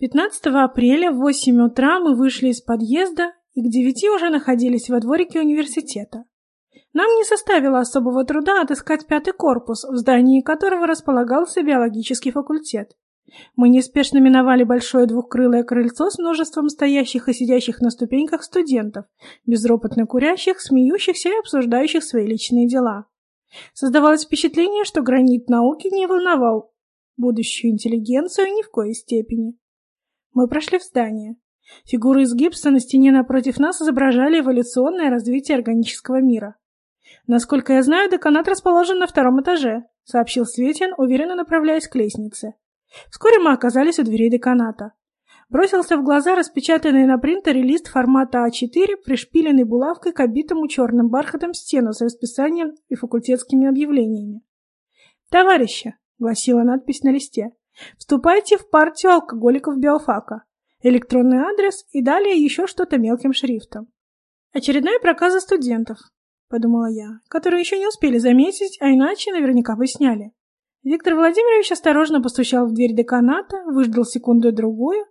15 апреля в 8 утра мы вышли из подъезда и к 9 уже находились во дворике университета. Нам не составило особого труда отыскать пятый корпус, в здании которого располагался биологический факультет. Мы неспешно миновали большое двухкрылое крыльцо с множеством стоящих и сидящих на ступеньках студентов, безропотно курящих, смеющихся и обсуждающих свои личные дела. Создавалось впечатление, что гранит науки не волновал будущую интеллигенцию ни в коей степени. Мы прошли в здание. Фигуры из гипса на стене напротив нас изображали эволюционное развитие органического мира. «Насколько я знаю, деканат расположен на втором этаже», — сообщил Светин, уверенно направляясь к лестнице. Вскоре мы оказались у дверей деканата. Бросился в глаза распечатанный на принтере лист формата А4, пришпиленный булавкой к обитому черным бархатом стену с расписанием и факультетскими объявлениями. «Товарищи!» — гласила надпись на листе. Вступайте в партию алкоголиков биофака. Электронный адрес и далее еще что-то мелким шрифтом. Очередная проказа студентов, подумала я, которые еще не успели заметить, а иначе наверняка бы сняли. Виктор Владимирович осторожно постучал в дверь деканата, выждал секунду-другую,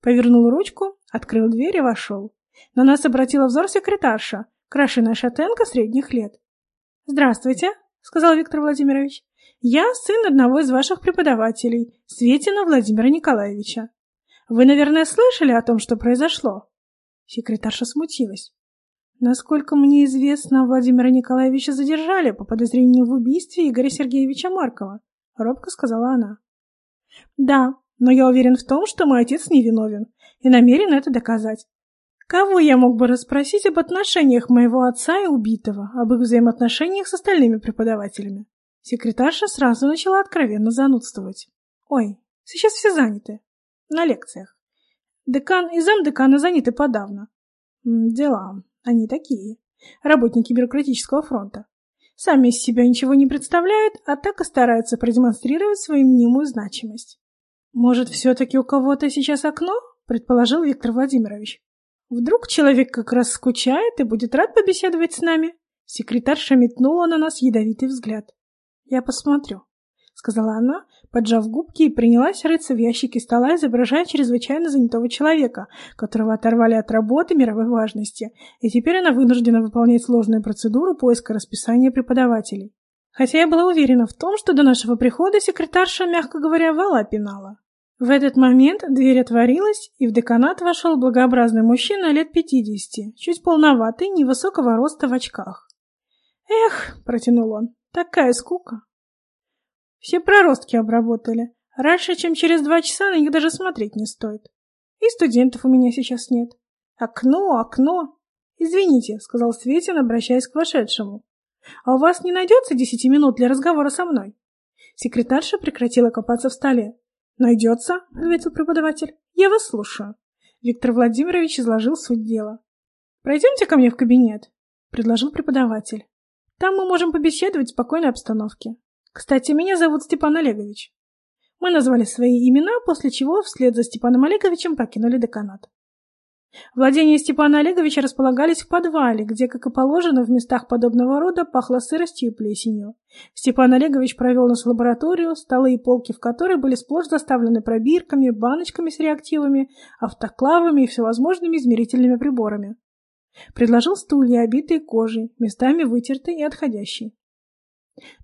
повернул ручку, открыл дверь и вошел. На нас обратила взор секретарша, крашеная шатенка средних лет. «Здравствуйте», — сказал Виктор Владимирович. Я сын одного из ваших преподавателей, Светина Владимира Николаевича. Вы, наверное, слышали о том, что произошло?» Секретарша смутилась. «Насколько мне известно, Владимира Николаевича задержали по подозрению в убийстве Игоря Сергеевича Маркова», — робко сказала она. «Да, но я уверен в том, что мой отец невиновен и намерен это доказать. Кого я мог бы расспросить об отношениях моего отца и убитого, об их взаимоотношениях с остальными преподавателями? Секретарша сразу начала откровенно занудствовать. «Ой, сейчас все заняты. На лекциях. Декан и замдекана заняты подавно. Дела. Они такие. Работники бюрократического фронта. Сами из себя ничего не представляют, а так и стараются продемонстрировать свою мнимую значимость. Может, все-таки у кого-то сейчас окно? Предположил Виктор Владимирович. Вдруг человек как раз скучает и будет рад побеседовать с нами? Секретарша метнула на нас ядовитый взгляд. «Я посмотрю», — сказала она, поджав губки и принялась рыться в ящике стола, изображая чрезвычайно занятого человека, которого оторвали от работы мировой важности, и теперь она вынуждена выполнять сложную процедуру поиска расписания преподавателей. Хотя я была уверена в том, что до нашего прихода секретарша, мягко говоря, вала пинала. В этот момент дверь отворилась, и в деканат вошел благообразный мужчина лет пятидесяти, чуть полноватый, невысокого роста в очках. «Эх», — протянул он, Такая скука. Все проростки обработали. Раньше, чем через два часа, на них даже смотреть не стоит. И студентов у меня сейчас нет. Окно, окно. Извините, сказал Светин, обращаясь к вошедшему. А у вас не найдется десяти минут для разговора со мной? Секретарша прекратила копаться в столе. Найдется, ответил преподаватель. Я вас слушаю. Виктор Владимирович изложил суть дела. Пройдемте ко мне в кабинет, предложил преподаватель. Там мы можем побеседовать в спокойной обстановке. Кстати, меня зовут Степан Олегович. Мы назвали свои имена, после чего вслед за Степаном Олеговичем покинули деканат. Владения Степана Олеговича располагались в подвале, где, как и положено, в местах подобного рода пахло сыростью и плесенью. Степан Олегович провел нас в лабораторию, столы и полки в которой были сплошь заставлены пробирками, баночками с реактивами, автоклавами и всевозможными измерительными приборами. Предложил стулья, обитые кожей, местами вытертые и отходящие.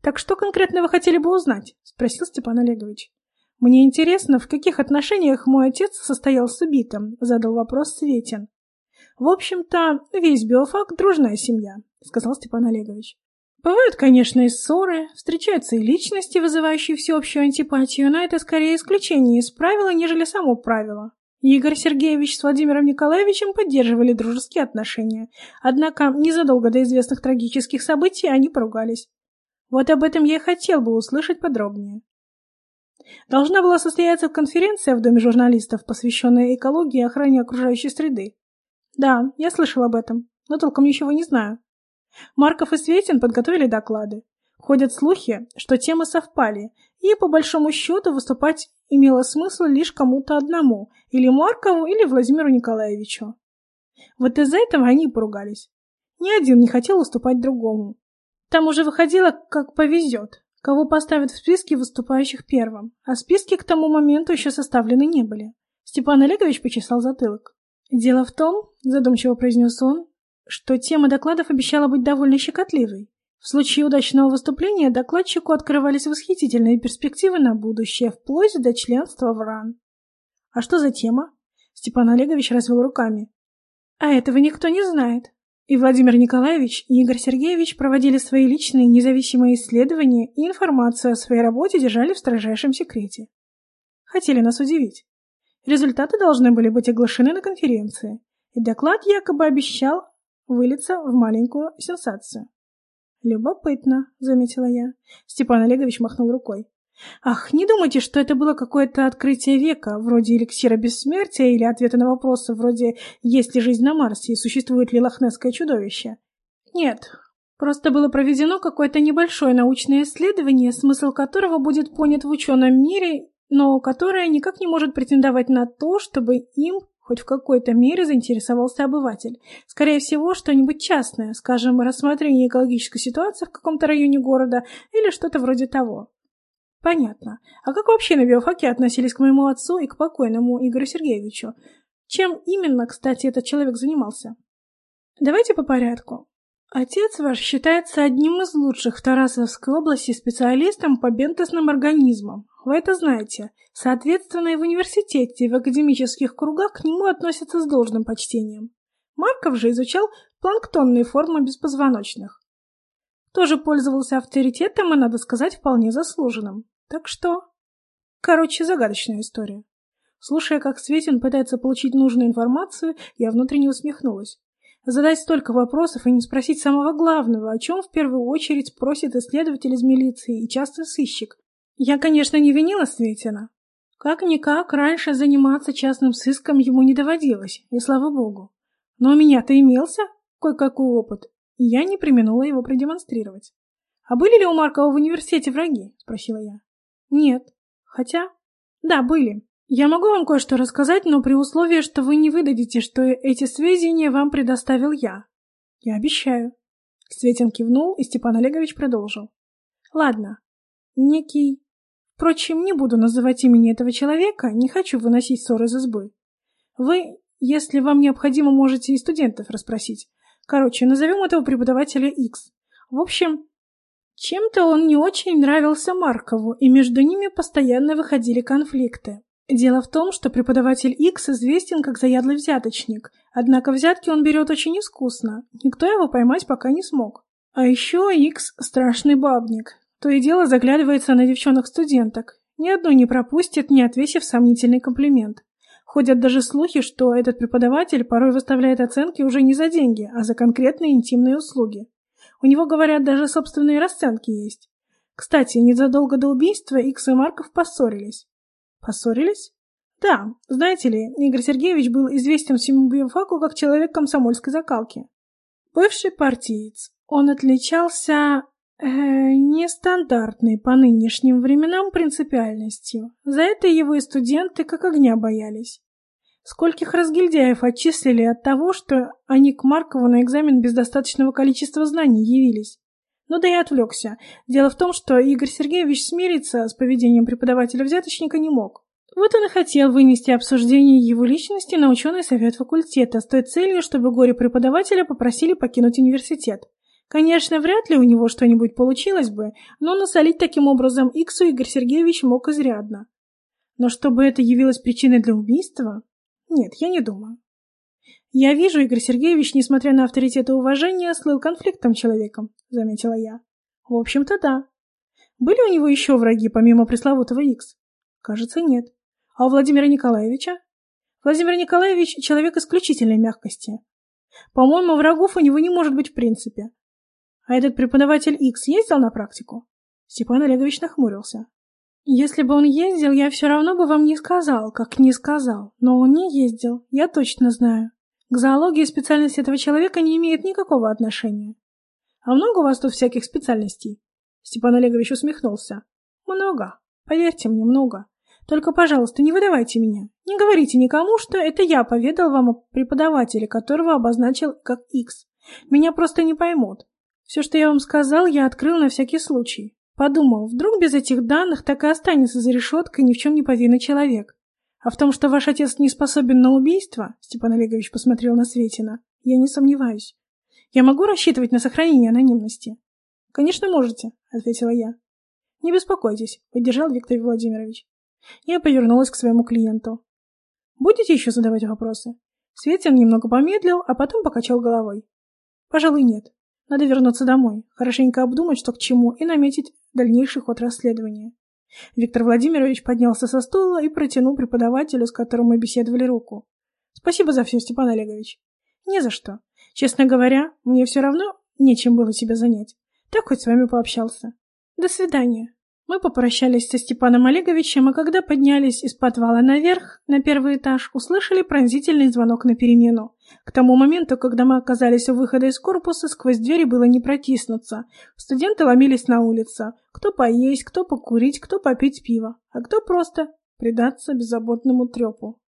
«Так что конкретно вы хотели бы узнать?» — спросил Степан Олегович. «Мне интересно, в каких отношениях мой отец состоял с убитым?» — задал вопрос Светин. «В общем-то, весь биофак — дружная семья», — сказал Степан Олегович. Бывают, конечно, и ссоры, встречаются и личности, вызывающие всеобщую антипатию, но это скорее исключение из правила, нежели само правило. Игорь Сергеевич с Владимиром Николаевичем поддерживали дружеские отношения, однако незадолго до известных трагических событий они поругались. Вот об этом я и хотел бы услышать подробнее. Должна была состояться конференция в Доме журналистов, посвященная экологии и охране окружающей среды. Да, я слышал об этом, но толком ничего не знаю. Марков и Светин подготовили доклады. Ходят слухи, что темы совпали, и по большому счету выступать имело смысл лишь кому-то одному, или Маркову, или Владимиру Николаевичу. Вот из-за этого они поругались. Ни один не хотел уступать другому. Там уже выходило, как повезет, кого поставят в списке выступающих первым, а списки к тому моменту еще составлены не были. Степан Олегович почесал затылок. Дело в том, задумчиво произнес он, что тема докладов обещала быть довольно щекотливой. В случае удачного выступления докладчику открывались восхитительные перспективы на будущее, вплоть до членства в РАН. «А что за тема?» Степан Олегович развел руками. «А этого никто не знает. И Владимир Николаевич, и Игорь Сергеевич проводили свои личные независимые исследования и информацию о своей работе держали в строжайшем секрете. Хотели нас удивить. Результаты должны были быть оглашены на конференции, и доклад якобы обещал вылиться в маленькую сенсацию. «Любопытно», — заметила я. Степан Олегович махнул рукой. «Ах, не думайте, что это было какое-то открытие века, вроде эликсира бессмертия или ответа на вопросы вроде «Есть ли жизнь на Марсе и существует ли лохнесское чудовище?» Нет, просто было проведено какое-то небольшое научное исследование, смысл которого будет понят в ученом мире, но которое никак не может претендовать на то, чтобы им хоть в какой-то мере заинтересовался обыватель. Скорее всего, что-нибудь частное, скажем, рассмотрение экологической ситуации в каком-то районе города или что-то вроде того. Понятно. А как вообще на биофаке относились к моему отцу и к покойному Игорю Сергеевичу? Чем именно, кстати, этот человек занимался? Давайте по порядку. Отец ваш считается одним из лучших в Тарасовской области специалистом по бентосным организмам. Вы это знаете. Соответственно, и в университете, и в академических кругах к нему относятся с должным почтением. Марков же изучал планктонные формы беспозвоночных. Тоже пользовался авторитетом и, надо сказать, вполне заслуженным. Так что... Короче, загадочная история. Слушая, как Светин пытается получить нужную информацию, я внутренне усмехнулась. Задать столько вопросов и не спросить самого главного, о чем в первую очередь просит исследователь из милиции и часто сыщик. Я, конечно, не винила Светина. Как-никак, раньше заниматься частным сыском ему не доводилось, и слава богу. Но у меня-то имелся кое-какой опыт, и я не применула его продемонстрировать. «А были ли у Маркова в университете враги?» — спросила я. «Нет. Хотя...» «Да, были. Я могу вам кое-что рассказать, но при условии, что вы не выдадите, что эти сведения вам предоставил я. Я обещаю. Светин кивнул, и Степан Олегович продолжил. Ладно. Некий... Впрочем, не буду называть имени этого человека, не хочу выносить ссоры из избы. Вы, если вам необходимо, можете и студентов расспросить. Короче, назовем этого преподавателя X. В общем, чем-то он не очень нравился Маркову, и между ними постоянно выходили конфликты. Дело в том, что преподаватель X известен как заядлый взяточник, однако взятки он берет очень искусно, никто его поймать пока не смог. А еще X страшный бабник, то и дело заглядывается на девчонок-студенток, ни одной не пропустит, не отвесив сомнительный комплимент. Ходят даже слухи, что этот преподаватель порой выставляет оценки уже не за деньги, а за конкретные интимные услуги. У него, говорят, даже собственные расценки есть. Кстати, незадолго до убийства Икс и Марков поссорились. Поссорились? Да, знаете ли, Игорь Сергеевич был известен всему биофаку как человек комсомольской закалки. Бывший партиец. Он отличался э, нестандартной по нынешним временам принципиальностью. За это его и студенты как огня боялись. Скольких разгильдяев отчислили от того, что они к Маркову на экзамен без достаточного количества знаний явились. Ну да и отвлекся. Дело в том, что Игорь Сергеевич смириться с поведением преподавателя-взяточника не мог. Вот он и хотел вынести обсуждение его личности на ученый совет факультета с той целью, чтобы горе-преподавателя попросили покинуть университет. Конечно, вряд ли у него что-нибудь получилось бы, но насолить таким образом Иксу Игорь Сергеевич мог изрядно. Но чтобы это явилось причиной для убийства? Нет, я не думаю. «Я вижу, Игорь Сергеевич, несмотря на авторитет и уважение, слыл конфликтом человеком», — заметила я. «В общем-то, да. Были у него еще враги, помимо пресловутого Икс?» «Кажется, нет. А у Владимира Николаевича?» «Владимир Николаевич — человек исключительной мягкости. По-моему, врагов у него не может быть в принципе. А этот преподаватель Икс ездил на практику?» Степан Олегович нахмурился. «Если бы он ездил, я все равно бы вам не сказал, как не сказал. Но он не ездил, я точно знаю. К зоологии специальность этого человека не имеет никакого отношения. А много у вас тут всяких специальностей? Степан Олегович усмехнулся. Много. Поверьте мне, много. Только, пожалуйста, не выдавайте меня. Не говорите никому, что это я поведал вам о преподавателе, которого обозначил как X. Меня просто не поймут. Все, что я вам сказал, я открыл на всякий случай. Подумал, вдруг без этих данных так и останется за решеткой ни в чем не повинный человек. А в том, что ваш отец не способен на убийство, Степан Олегович посмотрел на Светина, я не сомневаюсь. Я могу рассчитывать на сохранение анонимности? Конечно, можете, ответила я. Не беспокойтесь, поддержал Виктор Владимирович. Я повернулась к своему клиенту. Будете еще задавать вопросы? Светин немного помедлил, а потом покачал головой. Пожалуй, нет. Надо вернуться домой, хорошенько обдумать, что к чему, и наметить дальнейший ход расследования. Виктор Владимирович поднялся со стула и протянул преподавателю, с которым мы беседовали, руку. Спасибо за все, Степан Олегович. Не за что. Честно говоря, мне все равно нечем было себя занять. Так хоть с вами пообщался. До свидания. Мы попрощались со Степаном Олеговичем, а когда поднялись из подвала наверх, на первый этаж, услышали пронзительный звонок на перемену. К тому моменту, когда мы оказались у выхода из корпуса, сквозь двери было не протиснуться. Студенты ломились на улицу. Кто поесть, кто покурить, кто попить пиво, а кто просто предаться беззаботному трепу.